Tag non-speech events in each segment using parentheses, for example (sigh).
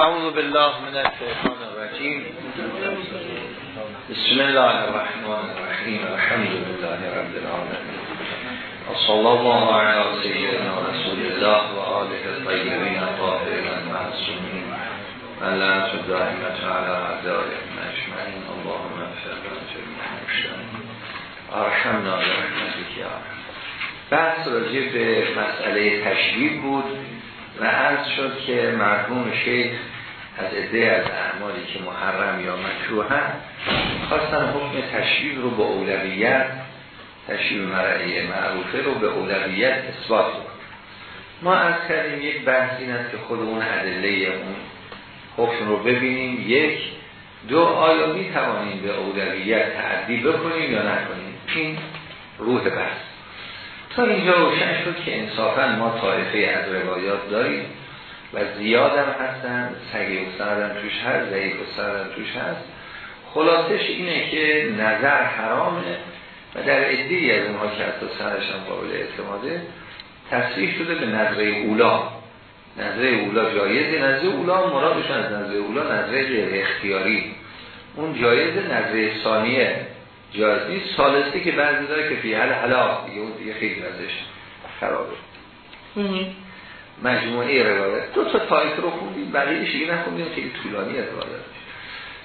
اعوذ بالله من الشیطان الرجیم بسم الله الرحمن الرحیم الحمد لله رب العالمین و صلی الله علی سیدنا رسول الله و آله الطیبین الطاهرین المعصومین و لعنت الدائمة علی اعدائهم اجمعین اللهم اغفر لنا جميع المشترکین ارحمنا برحمتک یا بحث راجع به مسئله تشبیه بود و عرض شد که مرحوم شیخ از عده از اعمالی که محرم یا مکروه هم خواستن حکم تشبیه رو به اولویت تشبیه مرعی معروفه رو به اولویت اثبات کنیم ما از کردیم یک بحث این است که خود اون ادله اون حکم رو ببینیم. یک دو آیا می توانیم به اولویت تعدی بکنیم یا نکنیم؟ این روح بحث. تا اینجا روشن شد که انصافا ما طایفه از روایات داریم. و زیادم هستن سگی و سندم توش هست ضعیف و سندم توش هست. خلاصش اینه که نظر حرامه و در عدی از اونها که حتی سندش هم قابل اعتماده تصریح شده به نظره اولا. نظره اولا جایزه نظره اولا مرادشون از نظره اولا نظره غیر اختیاری. اون جایزه نظره ثانیه جایز نیست. سالسته که بعضی داره که فی حل حلا دیگه اون دیگه خیلی ازش خرابه. مجموعه روایت. دو تا تایفه رو خوندیم بقیه دیگه نخوندیم خیلی طولانی روایت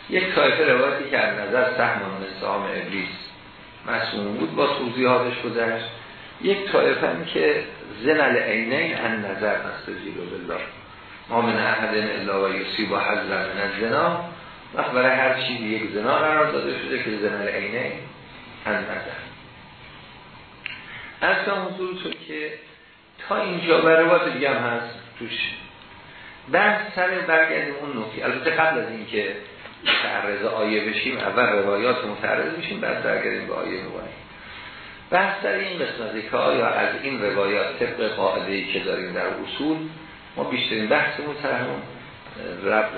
یک تایفه روایتی که از نظر سهم نظام ابلیس مسئول بود با توضیحاتش گذشت. یک تایفه هم که زنل عینین ان نظر نستجیب بالله ما من احد الا و یصیب و حظ من الزنا. وقت برای هر چیزی یک زنا قرار داده شده که زنل عینین ان نظر. تو که تا اینجا و روایت دیگه هم هست توش. بعد سر برگردیم اون نکته. البته قبل از اینکه تعرض آیه بشیم اول روایات متعرض بشیم بعد برگردیم به آیه مبانی. بحث سر این قسمتی که آیا از این روایات طبق قاعده که داریم در اصول ما بیشترین سر همون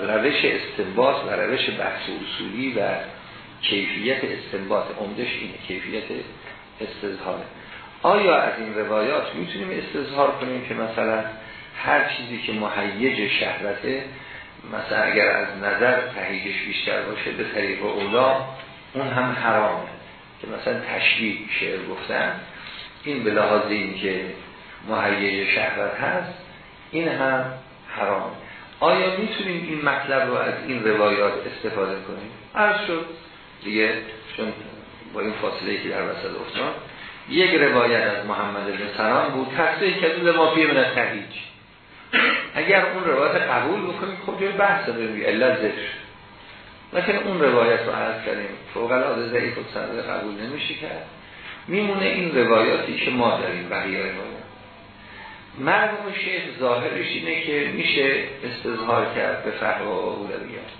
روش استنباط و روش بحث اصولی و کیفیت استنباط عمدش اینه کیفیت استظهاره آیا از این روایات می‌تونیم استظهار کنیم که مثلا هر چیزی که محیج شهرته مثلا اگر از نظر تهیجش بیشتر باشه به طریق اولا اون هم حرامه. که مثلا تشبیه شعر گفتن این به لحاظ این که محیج شهرت هست این هم حرامه. آیا می‌تونیم این مطلب رو از این روایات استفاده کنیم؟ عرض شد. دیگه چون با این فاصله که در وسط افتاد یک روایت از محمد بن سلام بود تصریح که ما فیه من تهیج. اگر اون روایت قبول بکنیم خب جای بحث داریم الا لیکن اون روایت رو عرض کردیم فوق العاده ضعیف و سند قبول نمیشه کرد. میمونه این روایاتی که ما داریم بقیه روایات مرموم شیخ ظاهرش اینه که میشه استظهار کرد به فهم و اولویات.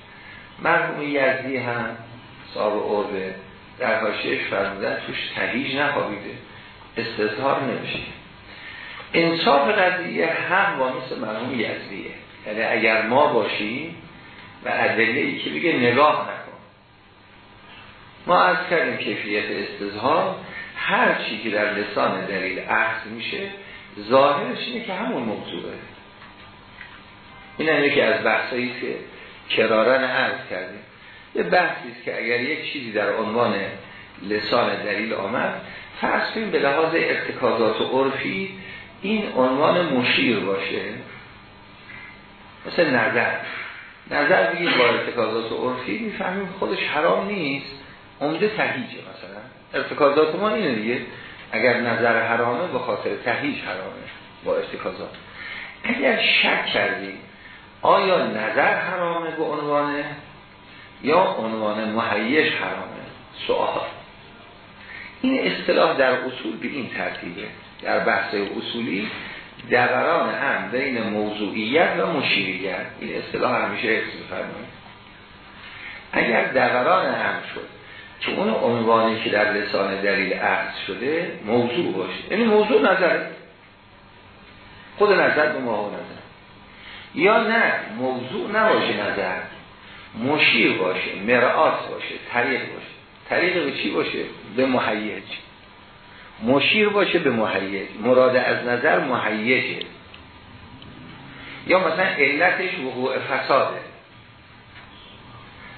مرموم یزدی هم صاحب عربه در حاشیهش فرمودن توش تهیج نخوابیده. استظهار نمیشه. انصاف قضیه هم با مثل مرحوم یزدیه. یعنی اگر ما باشیم و ادله ای که بگه نگاه نکن. ما از کردیم کیفیت استظهار. هر چی که در لسان دلیل عهد میشه ظاهرش اینه که همون موضوعه. این هم یکی از بحثایی که کرارن عرض کردیم. یه بحثی است که اگر یک چیزی در عنوان لسان دلیل آمد فرض کنیم به لحاظ ارتکازات و عرفی این عنوان مشیر باشه. مثل نظر. نظر بگید با ارتکازات و عرفی می‌فهمیم خودش حرام نیست. عمده تهیجه مثلا. ارتکازات ما اینه دیگه. اگر نظر حرامه به خاطر تهیج حرامه با ارتکازات. اگر شک کردیم آیا نظر حرامه به عنوان یا عنوان محیش حرامه سوال. این اصطلاح در اصول به این ترتیبه. در بحث اصولی دوران هم بین موضوعیت و مشیریت. این اصطلاح همیشه حفظ فرمایید اگر دوران هم شد که اون عنوانی که در لسان دلیل عقد شده موضوع باشه. یعنی موضوع نظره خود نظر به ما نظر. یا نه موضوع نباشه نظر. مشیر باشه مرآت باشه طریق باشه. طریق به چی باشه؟ به محیج مشیر باشه به محیج مراد از نظر محیجه یا مثلا علتش وقوع فساده.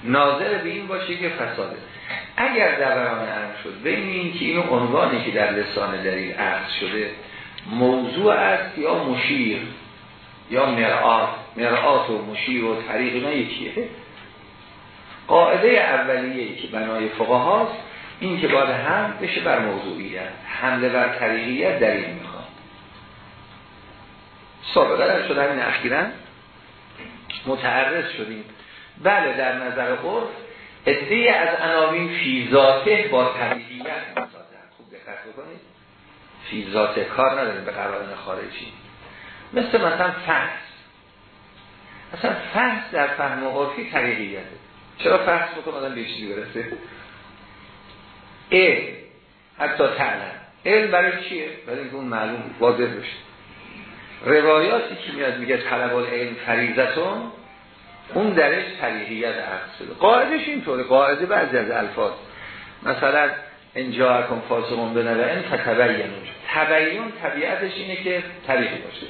ناظر به این باشه که فساده. اگر دوران عرض شد بین این که اینو عنوانی که در لسان دلیل عرض شده موضوع است یا مشیر یا مرآت. مرآت و مشیر و طریق اینا یکیه. قاعده اولیه که بنای فقه هاست این که باید هم بشه بر موضوعیت حمله بر طریقیت این می‌خواد. سابقه شده همین اخیرا متعرض شدیم. بله در نظر عرف ادهی از عناوین فی ذاته با طبیعیت مسادن خوب دقت بکنید. فی ذاته کار نداریم به قرارن خارجی. مثل مثلا فحص. مثلا فحص در فهم عرفی طریقیته. چرا فحص بکنم آدم به چیزی برسه؟ علم حتی تعلم. علم برای چیه؟ برای اون معلوم واضح بشه. روایاتی که میاد میگه طلب علم فریضتون اون درش طریقیت عرض شده. قاعدش اینطوره. قاعده بعضی از الفاظ. مثلا انجا اکن فاسقون به این فتبین. تبین طبیعتش اینه که طریقی باشه.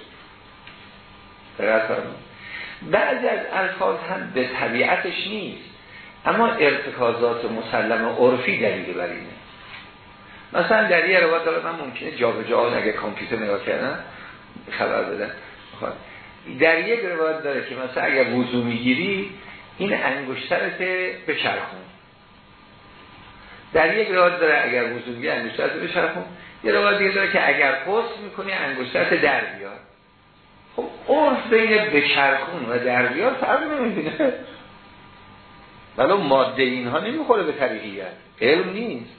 بعضی از الفاظ هم به طبیعتش نیست. اما ارتکازات مسلم عرفی دلیل بر اینه. مثلا در یه روایت داره من ممکنه جا به جا اگه کامپیوتر نگاه کردن خبر بدن خب. در یک روایت داره که مثلا اگر وضو می‌گیری این انگشترت بچرخون در یک روایت داره اگر وضو می‌گیری انگشترت بچرخون یه روایت دیگه داره که اگر پست می‌کنی انگشترت در بیار خب عرف بین بچرخون و در بیار فرق نمی‌دونه ولو ماده اینها نمی‌خوره به طریقیت علم نیست.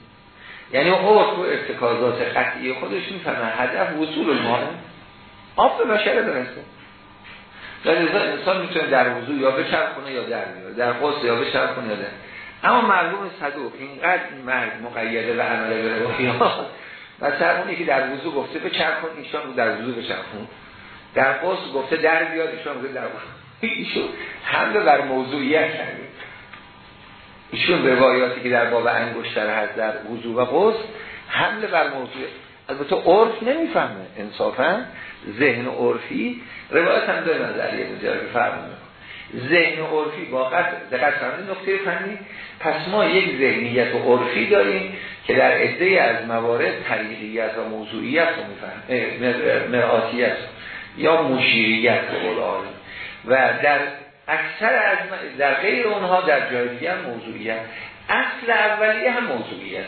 یعنی عرف و ارتکازات قطعی خودش می‌فهمه. هدف وصول المانه آب به بشره برسه. در انسان می‌تونه در وضوع یا بچرخونه یا در میاره در قصد یا بچرخونه یا در اما معلوم صدوق اینقدر این مرد مقیده و عمله به روحیات مثلا اونی که در وضوع گفته بچرخون ایشان در وضوع بچرخون. در قصد گفته در بیاد ایشان گفته در ایشون حمله بر موضوعیت کرده. ایشون روایاتی که در باب انگشتر هست در وضوع و قصد حمله بر موضوع البته عرف نمی‌فهمه. انصافا ذهن عرفی روایت هم داره نظریه مجرد فرمونه ذهن عرفی با دقت فرمونه نقطه فنی پس ما یک ذهنیت عرفی داریم که در عده از موارد طریقیت و موضوعیت رو میفهم مرآتیت یا مشیریت به و در اکثر از در غیر اونها در جای هم موضوعیت اصل اولیه هم موضوعیته.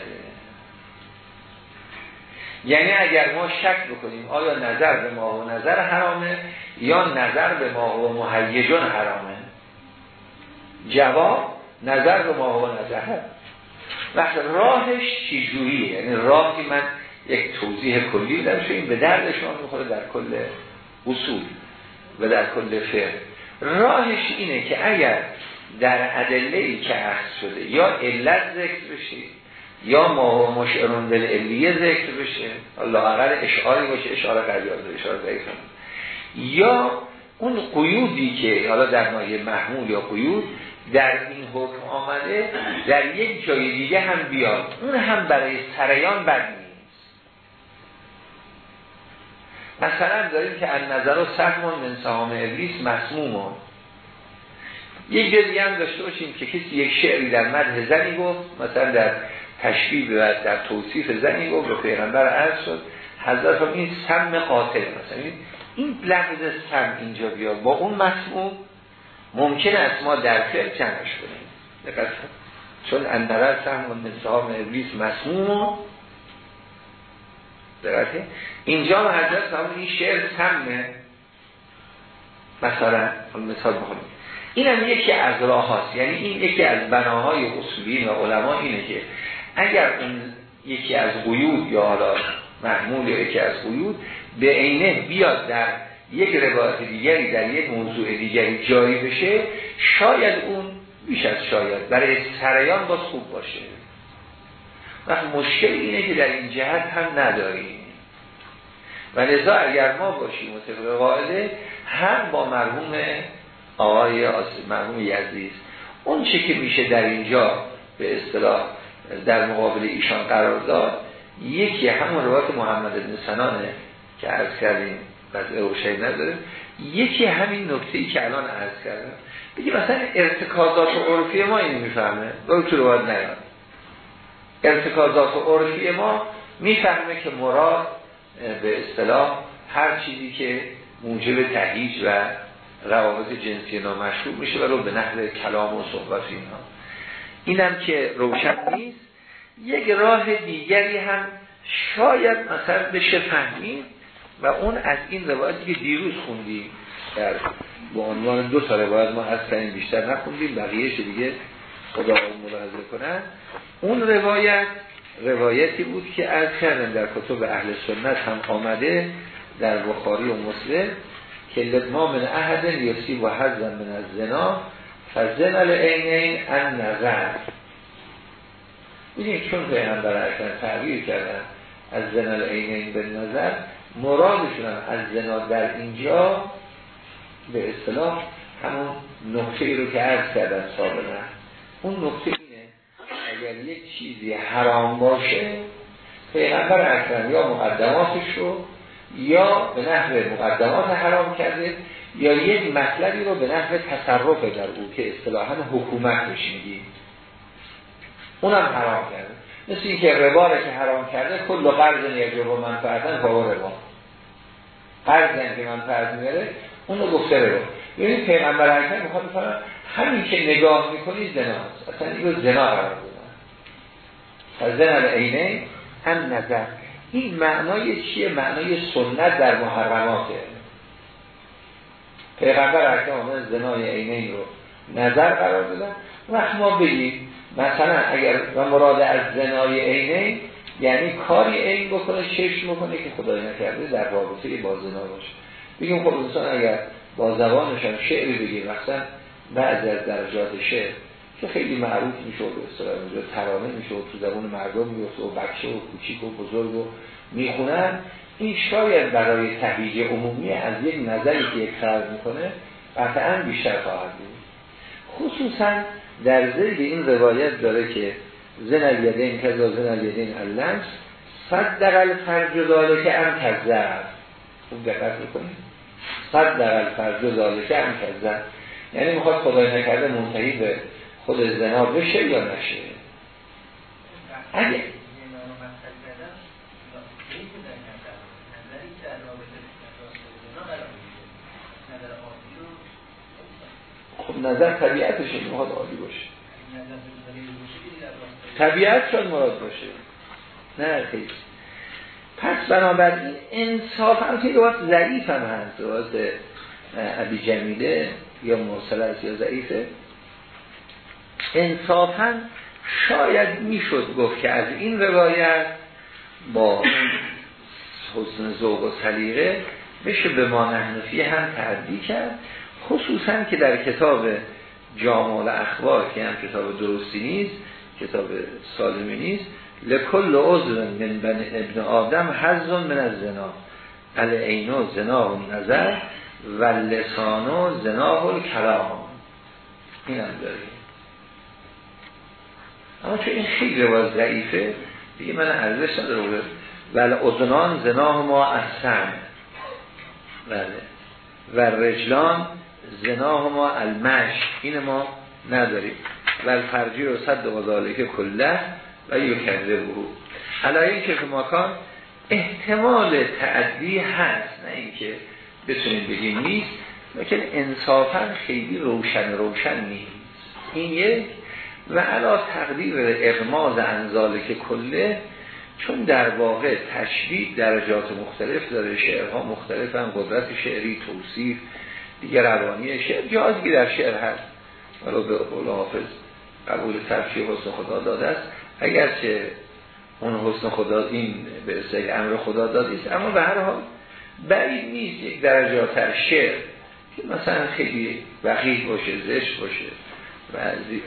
یعنی اگر ما شک بکنیم آیا نظر به ما و نظر حرامه یا نظر به ما و محیجون حرامه؟ جواب نظر به ما و نظر. وقت راهش چجوریه؟ یعنی راهی من یک توضیح کلی در این به درد شما می‌خوره در کل اصول و در کل فقه. راهش اینه که اگر در ادله ای که عرض شده یا علت ذکر بشه یا ما مشعرون دل علیه ذکر بشه اقل اشعاری باشه اشعار قریار اشعار ضعیف یا اون قیودی که حالا در مایه محمول یا قیود در این حکم آمده در یک جای دیگه هم بیاد. اون هم برای سریان بد نیست مثلا داریم که از نظر و سهمون من ابلیس مسمومون یک دیگه هم داشته باشیم که کسی یک شعری در مده زنی گفت مثلا در تشبیه و در توصیف زنی گفت به پیغمبر عرض شد حضرت هم این سم قاتل مثلا. این لفظ سم اینجا بیاد با اون مسموم ممکن است ما در فعل جمعش کنیم. چون اندرر سم و ابلیس مسموم دقیقه. اینجا حضرت هم این شعر سمه مثلا مثال بخونیم. این هم یکی از راه هاست یعنی این یکی از بناهای اصولین و علما اینه که اگر اون یکی از قیود یا حالا محمول یکی از قیود به عینه بیاد در یک روایت دیگری در یک موضوع دیگری جایی بشه شاید اون بیش از شاید برای سریان باز خوب باشه. وقت مشکل اینه که در این جهت هم نداریم. و لذا اگر ما باشیم و قاعده هم با مرحوم آقای مرحوم یزدی اون چه که میشه در اینجا به اصطلاح در مقابل ایشان قرار داد یکی همون روایت محمد بن سنانه که عرض کردیم از اوشهی نداره یکی همین نکته ای که الان عرض کردم. بگی مثلا ارتکازات و عرفی ما اینو می‌فهمه برو تو رواد نیاد. ارتکازات عرفی ما می‌فهمه که مراد به اصطلاح هر چیزی که موجب تهیج و روابط جنسی نامشروع میشه و رو به نحو کلام و صحبت اینها. اینم که روشن نیست. یک راه دیگری هم شاید مثلا بشه فهمید و اون از این روایتی که دیروز خوندیم در با عنوان دو تا روایت ما این بیشتر نخوندیم بقیهش دیگه خدا ملاحظه کنن. اون روایت روایتی بود که از کردن در کتب اهل سنت هم آمده در بخاری و مسلم که ما من احد یسی و حزن من از زنا فزن این ان نظر بینید چون پیغمبر اکرم تعبیر کردن از زنا این به نظر مرادشون از زنا در اینجا به اصطلاح همون نقطه ای رو که عرض کردن سابقا. اون نقطه اینه اگر یک چیزی حرام باشه پیغمبر اکرم یا مقدماتش رو یا به نحو مقدمات حرام کرده یا یک مطلبی رو به نحو تصرف در او که اصطلاحا حکومت بهش میگیم اونم حرام کرده. مثل این که ربا که حرام کرده کل قرض یجب و منفعتن فاو ربا. قرض که منفعت میاره اون رو گفته ربا ببینید پیغمبر اکرم می‌خواد بفرم همین که نگاه می‌کنی زناست اصلا این رو زنا قرار بودن زن عینه هم نظر. این معنای چیه؟ معنای سنت در محرماته پیغمبر اکرم آمده زنای عینه رو نظر قرار دادن. وقت ما بگیم مثلا اگر و مراد از زنای عینه یعنی کاری عین بکنه چشم بکنه که خدای نکرده در رابطه با زنا باشه. بگیم خب انسان اگر با زبانش هم شعری بگیم مثلا بعضی از درجات شعر که خیلی معروف میشه به اصطلاح ترانه میشه تو زبان مردم میفته و بچه و کوچیک و بزرگ و می‌خونن این شاید برای تهیج عمومی از یک نظری که یک می‌کنه قطعا بیشتر خواهد بود. خصوصا در زید این روایت داره که زن الیدین کذا زن الیدین اللمس فرج که هم کذب خوب دقت می‌کنید؟ صد دقل فرج که هم کذب یعنی می‌خواد خدای نکرده منتهی به خود زنا بشه یا نشه. اگه خب نظر طبیعتش می‌خواد عالی باشه. طبیعت شد مراد باشه. نه خیلی. پس بنابراین انصاف هم که وقت ضعیف هم هست. روایت عبی جمیله یا مرسل یا ضعیفه. انصافا شاید می‌شد گفت که از این روایت با حسن ذوق و سلیقه بشه به ما نحنفی هم تعدی کرد. خصوصا که در کتاب جامال اخبار که هم کتاب درستی نیست کتاب سالمی نیست لکل عضو من بن ابن آدم حزن من از زنا عینو زنا و نظر و لسانو زنا و کلام این هم داریم. اما چون این خیلی رواز ضعیفه دیگه من ارزش نداره ولی ازنان زناه ما احسن. بله. و رجلان زناه ما المش این ما نداریم. و الفرجی رو صد و که کله. و یو کرده بود علایه که ماکان احتمال تعدی هست نه اینکه بتونیم بگیم نیست لیکن انصافا خیلی روشن روشن نیست. این یک. و علا تقدیر اغماز انزال که کله چون در واقع تشبیه درجات مختلف داره شعرها مختلف هم قدرت شعری توصیف دیگه روانی شعر جازگی در شعر هست. ولو به قول حافظ قبول ترشیح حسن خدا داده است. اگرچه اون حسن خدا این به اصطلاح امر خدا داده است اما به هر حال بعید نیست یک درجاتر شعر که مثلا خیلی وقیح باشه زشت باشه و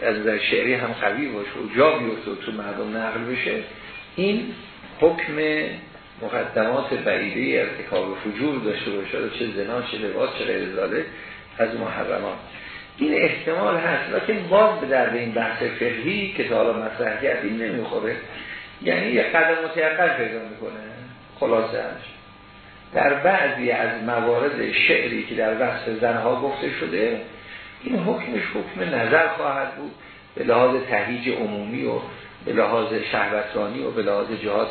از شعری هم قوی باشه و جا بیفته تو مردم نقل بشه این حکم مقدمات بعیده ارتکاب فجور داشته باشه چه زنا چه لباس چه غیر از محرمات. این احتمال هست. لیکن باز به درد این بحث فقهی که تا حالا مطرح کرد این نمی‌خوره. یعنی یه قدم متعقل پیدا می‌کنه. خلاصه در بعضی از موارد شعری که در وصف زنها گفته شده این حکمش حکم نظر خواهد بود. به لحاظ تهیج عمومی و به لحاظ شهوترانی و به لحاظ جهات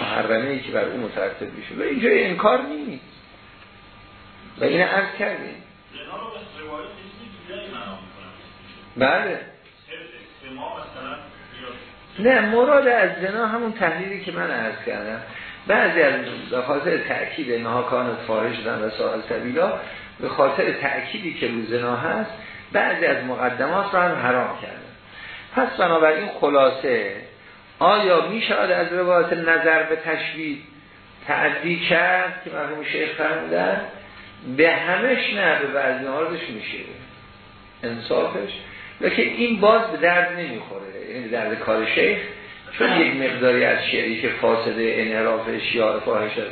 محرمه که بر اون مترتب میشه. و اینجا انکار نیست. و این عرض کردیم. بله. نه مراد از زنا همون تحلیلی که من عرض کردم. بعضی از به خاطر تأکید نها کانت فارش دن و سائل سبیلا به خاطر تأکیدی که رو زنا هست بعضی از مقدمات را هم حرام کردن. پس بنابراین خلاصه آیا می شود از روایت نظر به تشبیه تعدی کرد که مرحوم شیخ فرمودن؟ به همش نه به بعضی مواردش میشه. انصافش. لیکن این باز به درد نمی‌خوره یعنی درد کار شیخ چون یک مقداری از شعری که فاسده انحراف شیاع فاحشه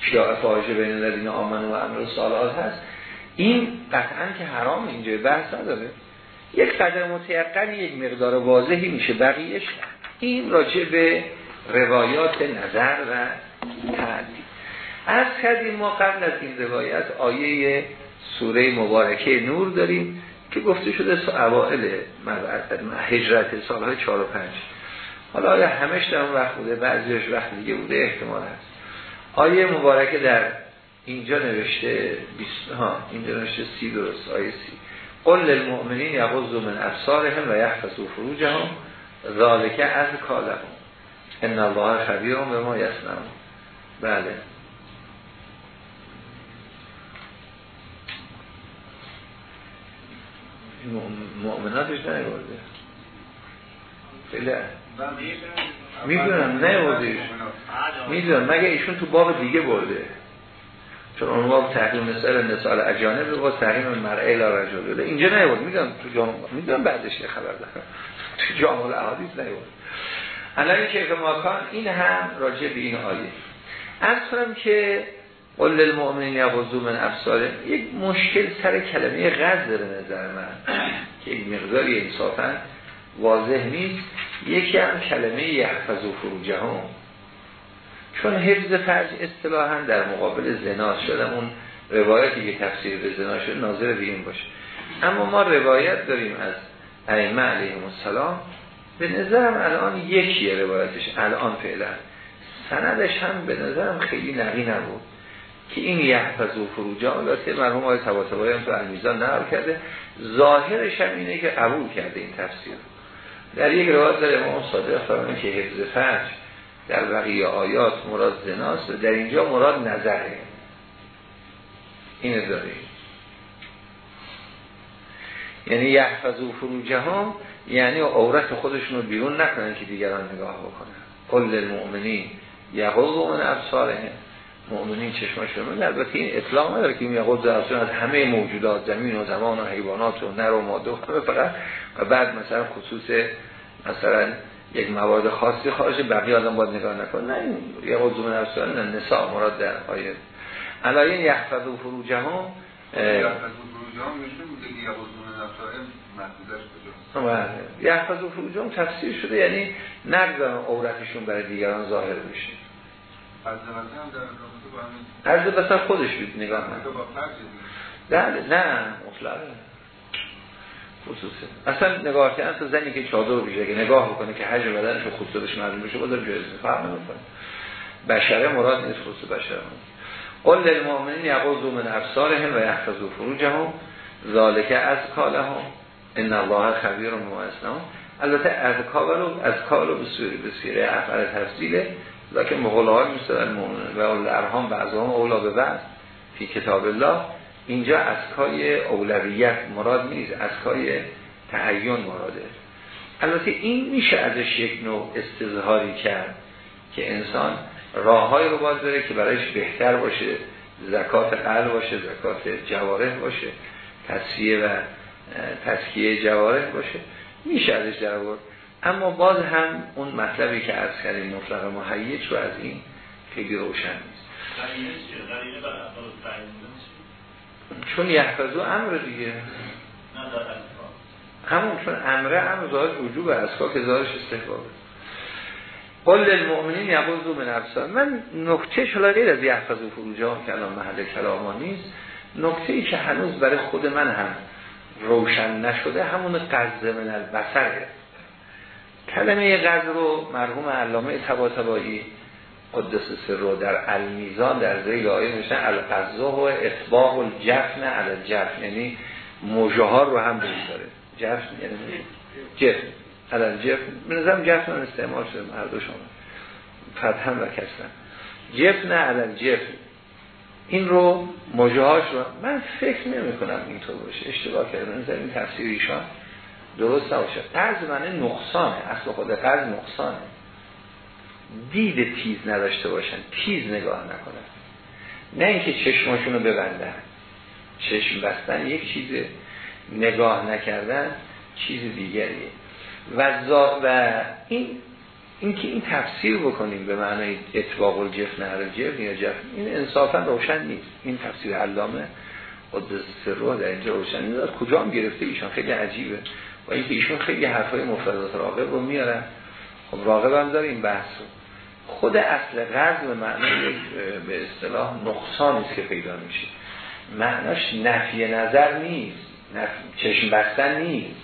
شیاع فاحشه بین الذین آمنوا و امر سالات هست این قطعا که حرام اینجا بحث نداره. یک قدر متیقن یک مقدار واضحی میشه بقیهش این راجع به روایات نظر و تعدی از کردیم ما قبل از این روایت آیه سوره مبارکه نور داریم. که گفته شده اوائل هجرت سالهای 4 و 5 حالا آیا همش در اون وقت بوده؟ بعضیش وقت دیگه بوده؟ احتمال هست. آیه مبارکه در اینجا نوشته 20 ها اینجا نوشته سی درست آیه سی. قل للمؤمنین یغضوا من ابصارهم و یحفظوا فروجهم ذالک از کالهم. ان الله خبیر به ما یصنعون. بله. مؤمناتش نیورده خیلی می‌دونم نیوردهش می‌دونم مگه ایشون تو باب دیگه برده؟ چون اون باب تحریم مثال نسال اجانب با تحریم مرعه لا رجل اینجا نیورد می‌دونم تو جامعه می‌دونم بعدش یه خبر دارم. (laughs) تو جامعه احادیث نیورد الان که ماکان این هم راجع به این آیه. از کنم که قل للمؤمنین یغضوا من ابصارهم. یک مشکل سر کلمه غض به نظر من. (clears throat) که یک مقداری انصافا واضح نیست. یکی هم کلمه یحفظ و فروجهم. چون حفظ فرج اصطلاحا در مقابل زنا شده اون روایتی که تفسیر به زنا شده ناظر این باشه. اما ما روایت داریم از ائمه علیهم السلام. به نظرم الان یکیه روایتش. الان فعلا. سندش هم به نظرم خیلی نقی نبود. که این یحفظ و فروجه آلاته مرحوم آقای تباتبایی هم تو المیزان نقل کرده. ظاهرش هم اینه که قبول کرده این تفسیر در یک روایت داره امام صادق فرمانه که حفظ فرج در بقیه آیات مراد زناست و در اینجا مراد نظره. اینه داره. یعنی یحفظ و فروجه ها یعنی عورت خودشون رو بیرون نکنن که دیگران نگاه بکنن. کل المؤمنین یقضوا من ابصارهم. مؤمنین چشمش رو البته این اطلاق نداره که این یقضوا از همه موجودات زمین و زمان و حیوانات و نر و ماده و فقط. و بعد مثلا خصوص مثلا یک مواد خاصی خارج بقیه آدم باید نگاه نکن نه این یه قضو من افسان نه نساء مراد در آیه. علایین یحفظ و فروجه ها یحفظ و فروجه هم تفسیر شده یعنی نگذارن عورتشون برای دیگران ظاهر بشه. از بسر خودش بید نگاه نه نه مطلقه. خصوصه. اصلا نگاه کردن تو زنی که چادر بیشه که نگاه بکنه که حجم بدنش و خصوصش معلوم بشه بازم جایز فرق نمی‌کنه. بشره مراد نیست خصوص بشره. قل للمؤمنین یغضوا من ابصارهم و یحفظوا فروجهم ذالک از کالهم ان الله خبیر بما البته از کالو از کالو به سوری به سیره افعال تفصیله لکن مقوله های مثل و الارحام بعضهم اولا به بعض فی کتاب الله اینجا اسکای اولویت مراد نیست اسکای تحیون مراده البته این میشه ازش یک نوع استظهاری کرد که انسان راههای رو باز داره که برایش بهتر باشه زکات قلب باشه زکات جواره باشه تصفیه و تسکیه جواره باشه. میشه ازش در بود اما باز هم اون مطلبی که از کردیم مطلق محیط رو از این خیلی روشن نیست. چون یحفظو امر دیگه. همون چون امره امر ظاهر وجوب اسکا که ظاهرش استحبابه. قل المؤمنین یقضوا من ابصار من نکته شلا غیر از یحفظ و فروجا کلام محل کلاما نیست. نکته ای که هنوز برای خود من هم روشن نشده همون قض من البصره. کلمه قض رو مرحوم علامه تباتبایی قدس سر رو در المیزان در زیر آیه نوشتن القضا و اطباق الجفن علی الجفن. یعنی موجه ها رو هم داره. جفن یعنی جفن. علل جفن بنظرم جفن استعمال شده هر دو شما. فتحم و کسن جفن علل جفن این رو مجاهاش رو من فکر نمی کنم اینطور باشه. اشتباه کردم. نظر این تفسیر ایشان درست نباشه. قرض معنی نقصانه. اصل خود قرض نقصانه. دید تیز نداشته باشن. تیز نگاه نکنن. نه اینکه چشماشون رو ببندن. چشم بستن یک چیز نگاه نکردن چیز دیگریه. و, و این اینکه این تفسیر بکنیم به معنای اطباق الجفن علی جفن یا جفن این انصافا روشن نیست. این تفسیر علامه قدس سر در اینجا روشن نیست. کجا هم گرفته ایشان؟ خیلی عجیبه. و اینکه ایشون خیلی حرفای مفردات راقب رو میارن. خب راقب هم داره این بحث خود اصل قرض به معنای به اصطلاح نقصان است که پیدا میشه. معناش نفی نظر نیست. چشم بستن نیست.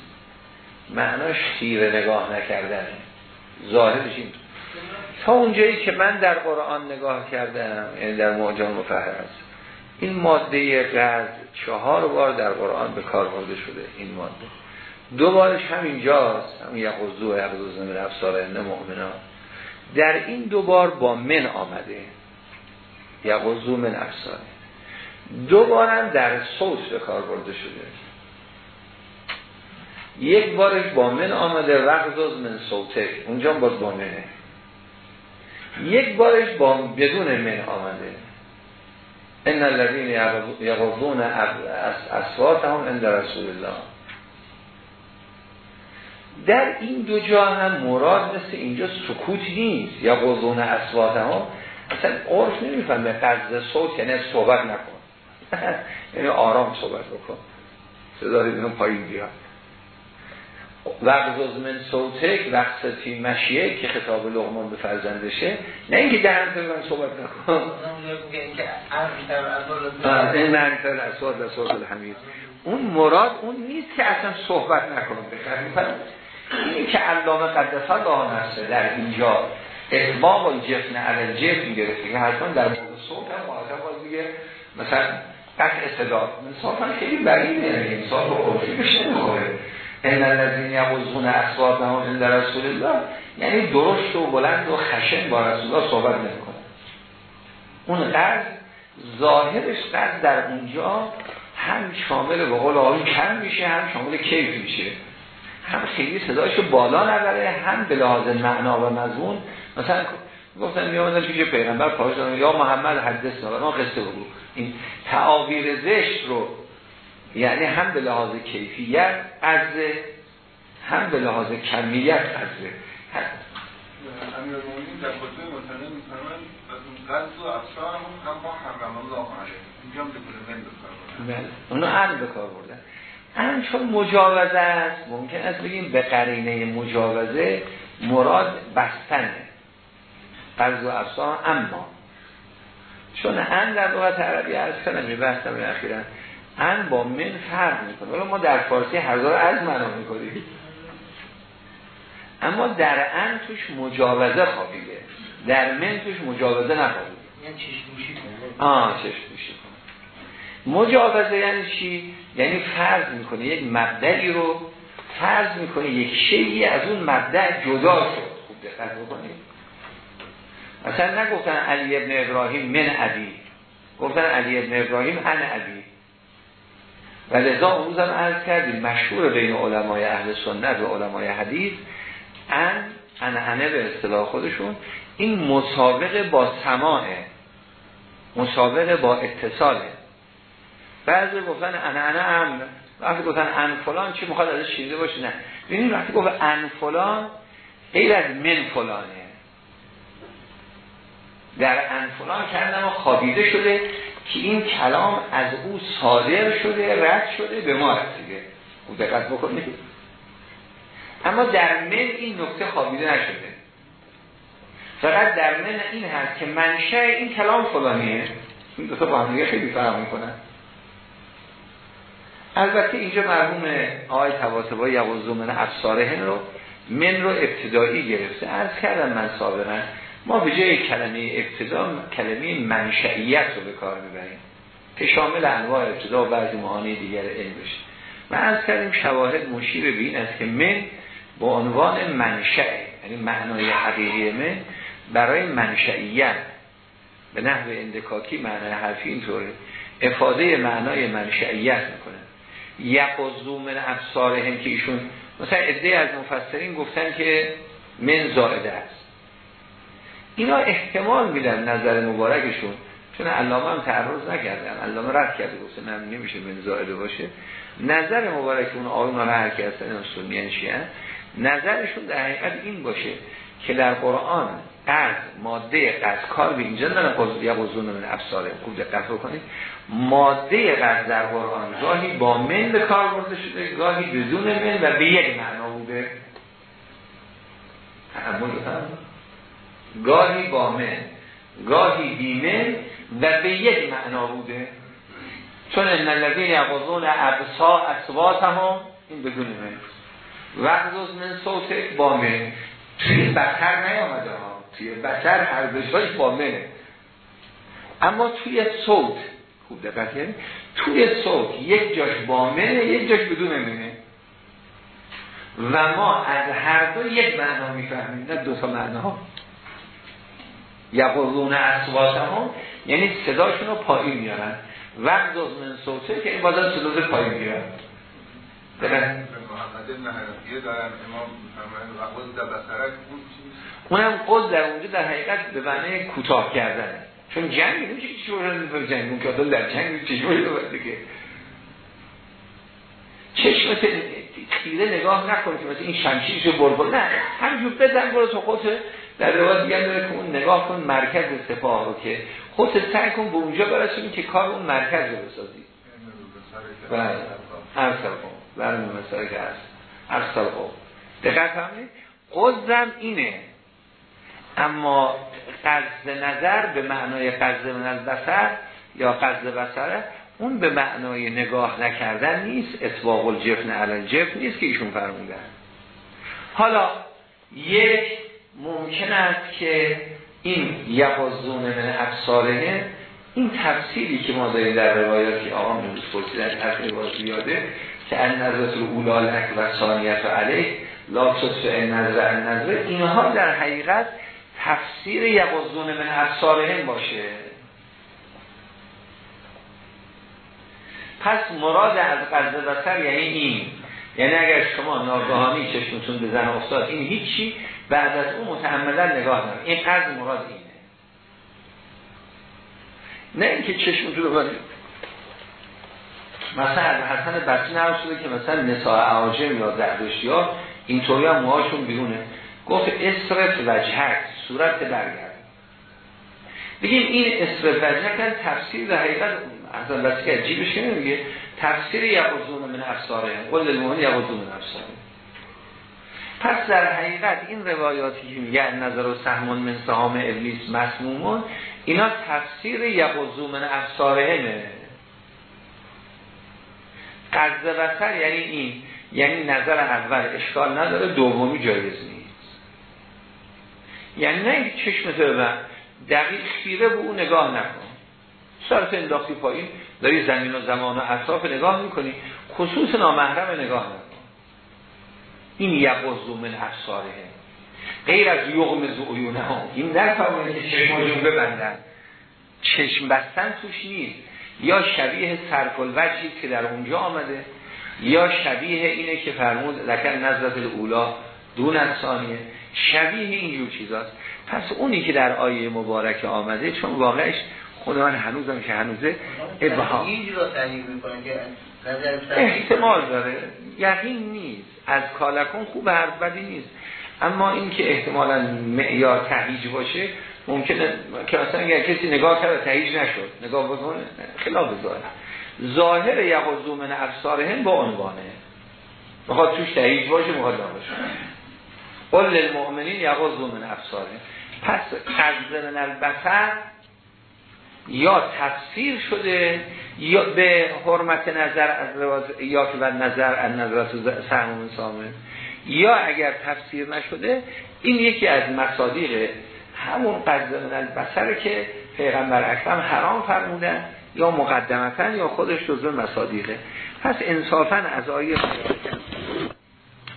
معناش خیره نگاه نکردنه ظاهرش این. تا اونجایی که من در قرآن نگاه کردم یعنی در معجم مفهرس این ماده قرض چهار بار در قرآن به کار برده شده این ماده. دو بارش همینجاست هم یقضو و یقضو زمین افسار مؤمنان. در این دو بار با من آمده یقضو من افساره دو بارم در صوت به کار برده شده. یک بارش با من آمده وقت من صوته اونجا باز با منه. یک بارش با بدون من آمده. ان الذين یغضون اصواتهم عند رسول الله. در این دو جا هم مراد مثل اینجا سکوت نیست. یا قضون اصواتهم اصلا عرف نمی‌فهمه. قرض صوت یعنی صحبت نکن. (laughs) یعنی آرام صحبت بکن. صدا رو پایین بیاد. وقت من صوتک وقت فی مشیه که خطاب لغمان به فرزندشه نه اینکه دهن من صحبت نکن. (laughs) این منفر اسواد و صوت الحمید. اون مراد اون نیست که اصلا صحبت نکن. اینی که علامه قدس الله نفسه در اینجا اطباق الجفن علی الجفن گرفته که حتما در مورد صوت هم مخاطب باز میگه. مثلا قطع صدا انصافا خیلی بعیده یعنی انصاف و عرفی بشه نمی‌خوره. ان الذين يغضون اصواتهم عند رسول الله. یعنی درشت و بلند و خشن با رسول الله صحبت نمی‌کنه. اون قرض ظاهرش قرض در اونجا هم شامل به قول آقای کم میشه هم شامل کیف میشه. هم خیلی صدایش بالا نداره هم به لحاظ معنا و مضمون. مثلا گفتن می آمدن پیش پیغمبر پاش یا محمد حدث ما قصه بگو. این تعابیر زشت رو یعنی هم به لحاظ کیفیت عرضه هم به لحاظ کمیت عرضه. امیر المؤمنین در خطبه مطلع میفرمایند از اون قصد و افسار هم با حرم الله علیه. اینجا هم به من بکار اونو هم بکار بردن هم چون مجاوزه است ممکن است بگیم به قرینه مجاوزه مراد بستنه قرض و افسار اما چون ان در لغت عربی از کنم می بحثم اخیرا. ان با من فرق می‌کنه. ولی ما در فارسی هزار از معنا می‌کنیم. اما در ان توش مجاوزه خوابیده. در من توش مجاوزه نخوابیده. یعنی چشموشی کنه. آه چشموشی کنه. مجاوزه یعنی چی؟ یعنی فرض می‌کنه یک مبدعی رو فرض می‌کنه یک شیعی از اون مبدع جدا شد. خوب دقت بکنید. مثلا نگفتن علی ابن ابراهیم من عبی. گفتن علی ابن ابراهیم ان عبی. و لذا اون عرض کردیم مشهور بین علمای اهل سنت و علمای حدیث ان ان انه به اصطلاح خودشون این مسابقه با سماعه مسابقه با اتصاله. بعضی گفتن ان انه هم وقتی گفتن ان فلان چی می‌خواد ازش چیزی باشه؟ نه. ببینید وقتی گفت ان فلان غیر از من فلانه. در ان فلان کردن و خوابیده شده که این کلام از او صادر شده رد شده به ما رسیده. او دقت بکنید. اما در من این نکته خوابیده نشده. فقط در من این هست که منشه این کلام فلانیه. این دو تا با هم خیلی فرق می‌کنن. البته اینجا مرحوم آقای تواسبا یغزو من افسارهن رو من رو ابتدایی گرفته. از کردم من سابقا ما به جای کلمه ابتدا کلمه منشعیت رو به کار می‌بریم که شامل انواع ابتدا و بعضی معانی دیگر علم بشه. و از کردیم شواهد مشیر به این است که من با عنوان منشعه یعنی معنای حقیقی من برای منشعیت به نحو اندکاکی معنای حرفی اینطوره. افاده معنای منشعیت یقضو من افسارهم که ایشون مثلا عده از مفسرین گفتن که من زائده است. اینا احتمال میدن نظر مبارکشون چون علامه هم تعرض نکردن. علامه رد کرده گفته نه نمیشه من زائده باشه. نظر مبارک اون آقای را هر که هستن سنیان نظرشون در حقیقت این باشه که در قرآن از ماده قصد کار به اینجا دارن یقضون من افساره خوب دقت بکنید. ماده قصد در قرآن گاهی با من به کار برده شده گاهی بدون من و به یک معنا بوده. گاهی با من گاهی بیمن و به یک معنا بوده. چون ان الذین یقضون ابصا اصوات هم این بدون من. وقت من صوت با من. توی بطر نیامده ها. توی بطر هر بجاش با منه. اما توی صوت خوب دقت یعنی توی صوت یک جاش با منه یک جاش بدون منه. و ما از هر دو یک معنا می‌فهمیم نه دو تا معنا. ها یقولون اصوات هم یعنی صداشون رو پایین میارن. وقت از من صوته که این بازن صدا پایین میارن. اونم قد در اونجا در حقیقت به معنی کوتاه کردن. چون جنگ نمیشه چی شورا جنگ اون که در جنگ چشمه رو دیگه؟ چشمت خیره نگاه نکن که مثلا این شمشیرشو بربر نه همجور بزن برو تو خودت. در روایت دیگه داره که اون نگاه کن مرکز سپاه رو که خودت سعی کن به اونجا برسونی که کار اون مرکز رو بسازی. بله. هر کن برای مسائل که هست ارسال خوب دقت همین قضم اینه. اما قصد نظر به معنای از بسر یا قصد بسره اون به معنای نگاه نکردن نیست اطباق الجفن علن جفن نیست که ایشون فرمودن. حالا یک ممکن است که این یقضون من افساره این تفسیری که ما داریم در روایات که آقا نوز پرسیدن تفسیر باز بیاده که ان نظرت اولا لک و ثانیت و علیه لا تصف نظر ان نظر. اینها در حقیقت تفسیر یقضون من افسارهم باشه. پس مراد از قصد بسر یعنی این. یعنی اگر شما ناگهانی چشمتون به زن افتاد این هیچی بعد از اون متعملا نگاه نمید این قصد مراد اینه. نه اینکه چشمتون رو مثلا حسن بچی نرم شده که مثلا نساء عاجم یا زردشتی ها اینطوری هم موهاشون بیرونه. گفت اصرف وجهک صورت برگرد. بگیم این اصرف وجهک تفسیر در حقیقت از بسی که عجیبش نمیگه تفسیر یقضون من افساره قول المؤمن یقضون من افساره پس در حقیقت این روایاتی که میگه نظر و سهمون من سهام ابلیس مسمومون اینا تفسیر یقضون من افساره قرض بسر یعنی این یعنی نظر اول. اشکال نداره دومی جایز نیست. یعنی نه چشمت ببن دقیق خیره به اون نگاه نکن. سرت انداختی پایین داری زمین و زمان و اطراف نگاه می‌کنی. خصوص نامحرم نگاه نکن. این یقضو من افساره. غیر از یغم زعیونه ها این نفهمونه که چشمشون ببندن. چشم بستن توش نیست. یا شبیه سرف الوجهی که در اونجا آمده یا شبیه اینه که فرمود لکن نظرت الاولا دون از ثانیه. شبیه اینجور چیزاست. پس اونی که در آیه مبارک آمده چون واقعش خود من هنوزم که هنوزه ابهام. احتمال داره. یقین نیست. از کالکون خوب حرف بدی نیست. اما این که احتمالا معیار تهیج باشه ممکنه که مثلا اگر کسی نگاه کرد تهیج نشد نگاه بکنه خلاف ظاهر. ظاهر یقضو من افسارهم با عنوانه. بخواد توش تهیج باشه مقدم باشه قل للمؤمنین یقضو من افسارهم پس قصد من البصر یا تفسیر شده یا به حرمت نظر از رواز یا که نظر از نظرت سهم سامه یا اگر تفسیر نشده این یکی از مصادیق همون قصد من که پیغمبر اکرم حرام فرمودن یا مقدمتا یا خودش جزو مصادیقه. پس انصافا از آیه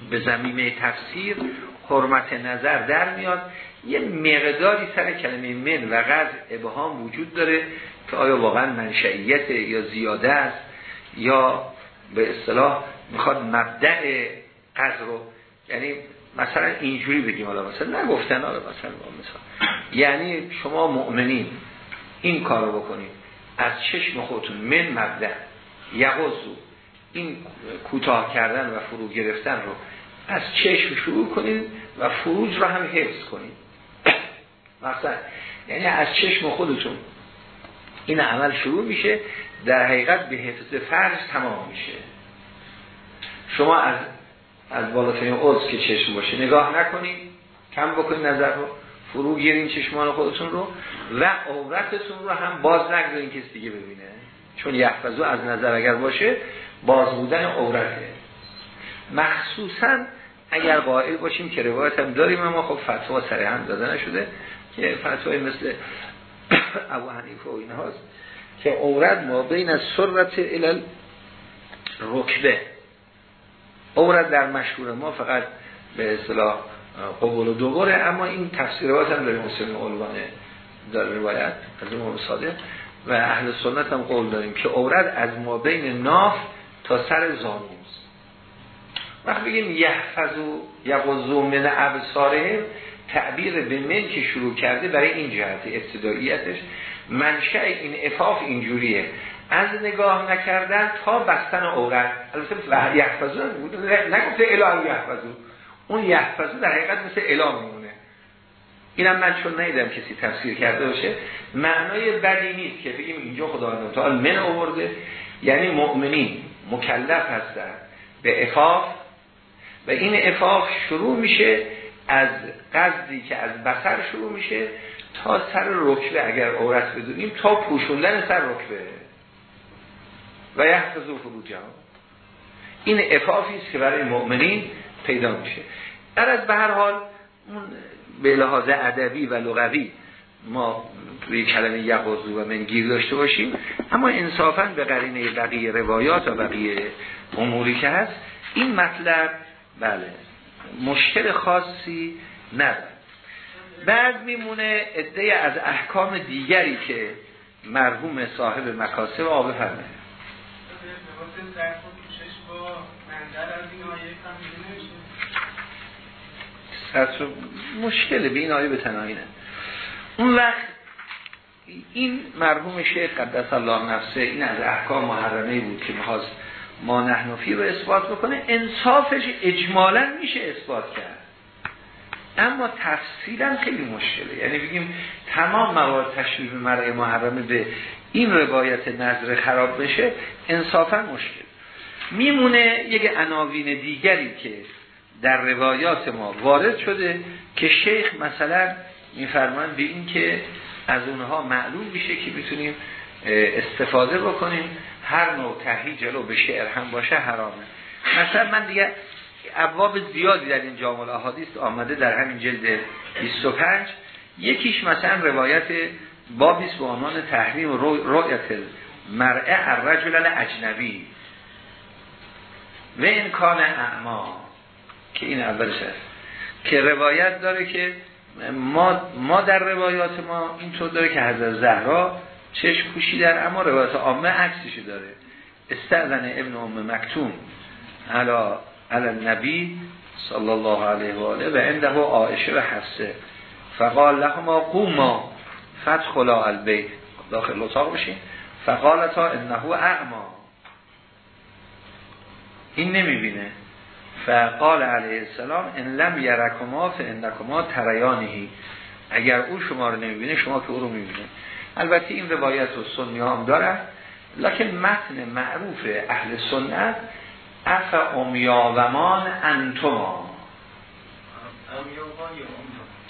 به زمینه تفسیر حرمت نظر در میاد. یه مقداری سر کلمه من و قد ابهام وجود داره که آیا واقعا منشعیت یا زیاده است یا به اصطلاح می‌خواد مبدع قدر رو یعنی مثلا اینجوری بگیم حالا مثلا. نگفتن حالا مثلا مثلا یعنی شما مؤمنین این کار رو بکنید از چشم خودتون من مبدع یغزو این کوتاه کردن و فرو گرفتن رو از چشم شروع کنید و فروج رو هم حفظ کنید مثلا یعنی از چشم خودتون این عمل شروع میشه در حقیقت به حفظ فرج تمام میشه. شما از از بالاترین عضو که چشم باشه. نگاه نکنید کم بکنید نظر رو. فرو گیرین چشمان خودتون رو و عورتتون رو هم باز نگذارین کسی دیگه ببینه. چون یحفظو از نظر اگر باشه باز بودن عورته. مخصوصا اگر قائل باشیم که روایت هم داریم اما خب فتوا سر هم داده نشده که فتوای مثل (coughs) ابو حنیفه و این هاست که عورت ما بین از سرت الال رکبه عورت در مشهور ما فقط به اصطلاح قبول و دوباره اما این تفسیرات هم داریم مسلم علوانه در روایت از امام صادق و اهل سنت هم قول داریم که عورت از ما بین ناف تا سر زانوست. وقت بگیم یحفظو یقضو من ابصارهم تعبیر به من که شروع کرده برای این جهت ابتداییتش منشأ این افاف اینجوریه. از نگاه نکردن تا بستن عورت البته یحفظو نگفته اله یحفظو اون یحفظو در حقیقت مثل اله میمونه. اینم من چون نیدم کسی تفسیر کرده باشه. معنای بدی نیست که بگیم اینجا خداوند تعالی من آورده. یعنی مؤمنین مکلف هستن به افاف و این افاف شروع میشه از قصدی که از بسر شروع میشه تا سر رکبه. اگر عورت بدونیم تا پوشوندن سر رکبه. و یحفظو فروجه این افافی است که برای مؤمنین پیدا میشه. در از به هر حال اون به لحاظ ادبی و لغوی ما روی کلمه یقضو و من گیر داشته باشیم اما انصافا به قرینه بقیه روایات و بقیه اموری که هست این مطلب بله مشکل خاصی نداره. بعد میمونه عده از احکام دیگری که مرحوم صاحب مکاسب آبه فرمه مشکل به این آیه به تنهایی اون وقت این مرحوم شیخ قدس الله نفسه این از احکام محرمه بود که می‌خواست ما نحنفی رو اثبات بکنه انصافش اجمالا میشه اثبات کرد. اما تفصیلا خیلی مشکله. یعنی بگیم تمام موارد تشریف مرعه محرمه به این روایت نظر خراب بشه انصافا مشکل. میمونه یک عناوین دیگری که در روایات ما وارد شده که شیخ مثلا میفرمان به این که از اونها معلوم میشه که می‌تونیم استفاده بکنیم. هر نوع تحیی جلو به شعر هم باشه حرامه. مثلا من دیگه ابواب زیادی در این جامعه احادیث آمده در همین جلد 25 یکیش مثلا روایت بابیس به عنوان تحریم رؤیت مرعه الرجل اجنبی و این کان اعما که این اولش هست که روایت داره که ما, ما در روایات ما اینطور داره که حضرت زهرا چشم در اما روایت عامه عکسش داره. استعذن ابن ام مکتوم علا علی نبی صلی الله علیه و آله و عنده عائشه و حفصه. فقال لهما قوما. فتخلا البیت داخل اتاق بشین فقالتا انه اعما. این نمی‌بینه. فقال علیه السلام ان لم یرکما فانکما تریانهی اگر او شما رو نمی‌بینه شما که او رو می‌بینه. البته این روایت و سنی هم داره. لکن متن معروف اهل سنت اف امیاومان انتما.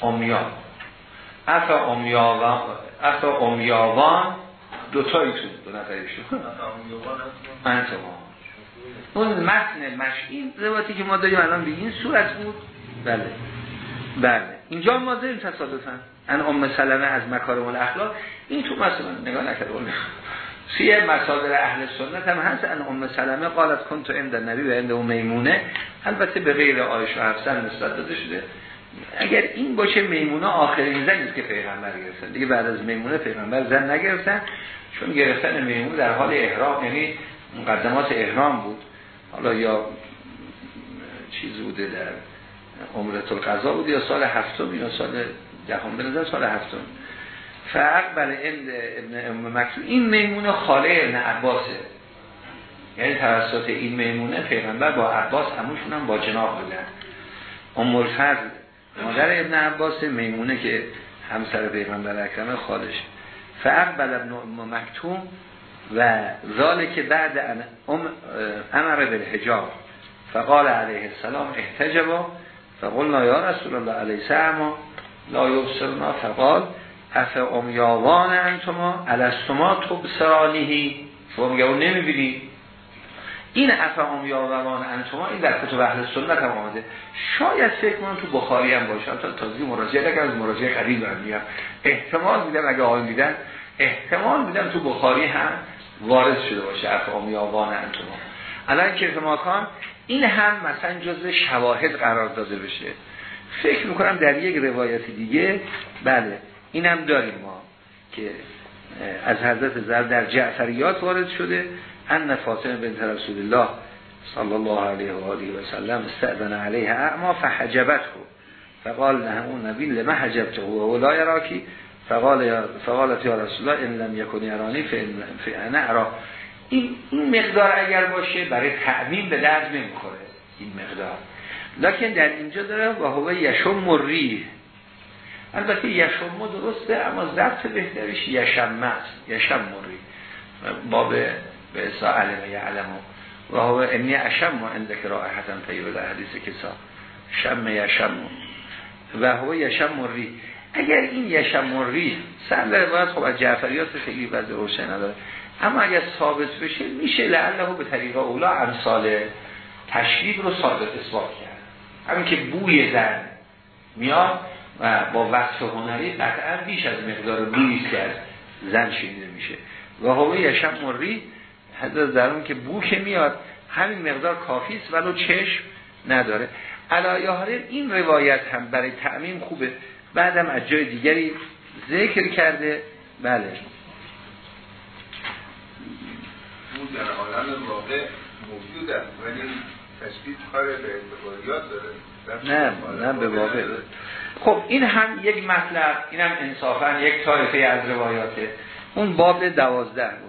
امیا امیاوان اف امیاوان دو تاییتون دو نفریشون انتما اون متن مش این روایتی که ما داریم الان به این صورت بود. بله. بله. اینجا ما داریم تصادفا. ان ام سلمه از مکارم الاخلاق. این تو مثلا نگاه نکرده فی مصادر اهل سنت هم هست. ان ام سلمه قالت کنتو عند نبی و عند اون میمونه. البته به غیر آیش و حفظن نسبت داده شده. اگر این باشه میمونه آخرین زنی که پیغمبر گرفتن. دیگه بعد از میمونه پیغمبر زن نگرفتن چون گرفتن میمونه در حال احرام یعنی مقدمات احرام بود. حالا یا چیز بوده در عمرت القضا بود یا سال هفتم یا سال دهم به سال هفتم. فرق اند ابن ام این میمونه خاله ابن عباسه یعنی توسط این میمونه پیغمبر با عباس هموشون هم با جناب بودن. ام الفضل مادر ابن عباس میمونه که همسر پیغمبر اکرم خالش. فرق ام مکتوم و ذالک بعد ام امر بالحجاب. فقال علیه السلام احتجبا فقلنا یا رسول الله علیه السلام لا یبصرنا. فقال اف امیاوان انتما الستما تو بسرانیهی شما میگه اون نمی‌بینی؟ این اف امیاوان انتما این در کتب اهل سنت هم آمده. شاید فکر کنم تو بخاری هم باشه. تا تازی مراجعه نکرد از مراجعه قریب هم میگم. احتمال میدم اگه آقای میدن احتمال میدم تو بخاری هم وارد شده باشه اف امیاوان انتما. الان که کان این هم مثلا جزء شواهد قرار داده بشه. فکر می‌کنم در یک روایت دیگه بله این هم داریم ما که از حضرت زر در جعفریات وارد شده. ان فاطمه بنت رسول الله صلی الله علیه و آله و سلم استعدن علیه اعما فحجبته. فقال اون نبی لما حجبته؟ و لا یراکی؟ فقال فقالت یا رسول الله ان لم یکن یرانی فانا ارا این این مقدار اگر باشه برای تعمیم به درد نمی‌خوره این مقدار. لکن در اینجا داره و هو یشم مری البته یشم درسته اما ضبط بهترش یشم است. یشم مری باب به اصلا علم یعلم. و هو انی اشم عندك رائحتا طیبه حدیث کسا. شم یشم. و هو یشم مری اگر این یشم مری سند روایت خب از جعفریات خیلی وضع روشن نداره. اما اگر ثابت بشه میشه لعله به طریق اولا امثال تشریب رو ثابت اثبات کرد. همین که بوی زن میاد و با وقت هنری قطعا بیش از مقدار بویی که از زن شنیده میشه. و هوه یشم مری حضرت درون که بو که میاد همین مقدار کافی است ولو چشم نداره. علایه این روایت هم برای تعمیم خوبه. بعدم از جای دیگری ذکر کرده. بله. در عالم واقع موجود است ولی تشبیه کار به اعتباریات داره. نه نه به واقع. خب این هم یک مطلب این هم انصافا یک طایفه از روایاته. اون باب دوازده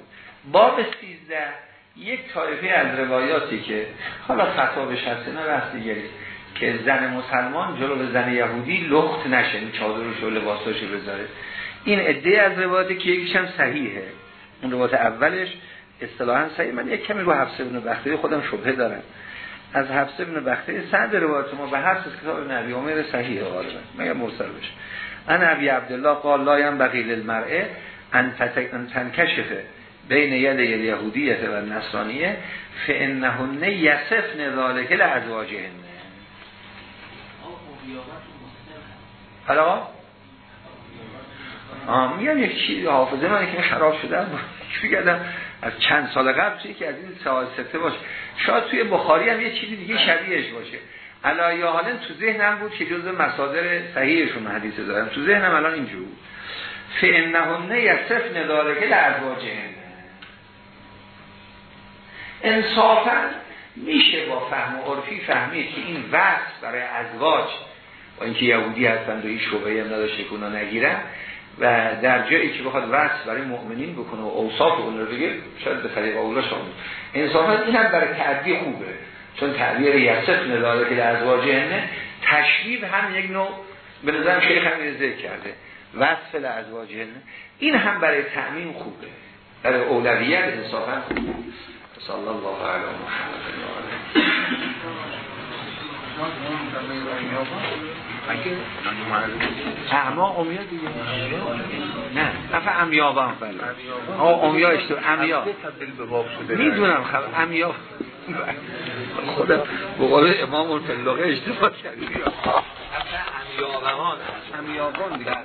باب سیزده یک طایفه از روایاتی که حالا خطابش هسته نه بحث دیگری که زن مسلمان جلو زن یهودی لخت نشه این چادرش و لباساش بذاره. این عده از روایاتی که یکیش هم صحیحه. اون روایت اولش اصطلاحا صحیح. من یک کمی رو حفظ ابن بختری خودم شبهه دارم. از حفظ ابن بختری سند روایت ما به حفظ کتاب نبی عمر صحیح غالبا. مگر مرسل بشه. ان ابی عبدالله قال لا ينبغي للمرء ان تنکشفه. بین ید یهودیه و نصرانیه فانهن یصفن ذالک لازواجهن. حالا آه میگم یک چیز حافظه من که خراب شده بگردم (laughs) از چند سال قبل چیزی که از این سوال سته باشه. شاید توی بخاری هم یه چیزی دیگه شبیهش باشه. علایه حالا تو ذهنم بود که جزء مصادر صحیحشون حدیث دارم. تو ذهنم الان اینجور بود. فانهن یصف ندارکه لازواجهن. انصافا میشه با فهم و عرفی فهمید که این وصف برای ازواج با اینکه یهودی هستند و این شبهه هم نداشته کنه نگیرن و در جایی که بخواد وصف برای مؤمنین بکنه و اوصاف اون رو بگه شاید به طریق اولا شامل انصافا این هم برای تعبیر خوبه چون تعبیر یصف نداره که در ازواج هنه تشریف هم یک نوع به نظرم شیخ هم ذکر کرده. وصف لازواج هنه این هم برای تعمیم خوبه. برای اولویت انصافا خوبه. صلی الله علیه و محمد اعما امیا دیگه. نه اصلا امیابان بله آه امیا. اشتو امیا می‌دونم خب امیا. خدا بقول امام الفلقه اشتباه کردی اصلا امیابان امیابان دیگه.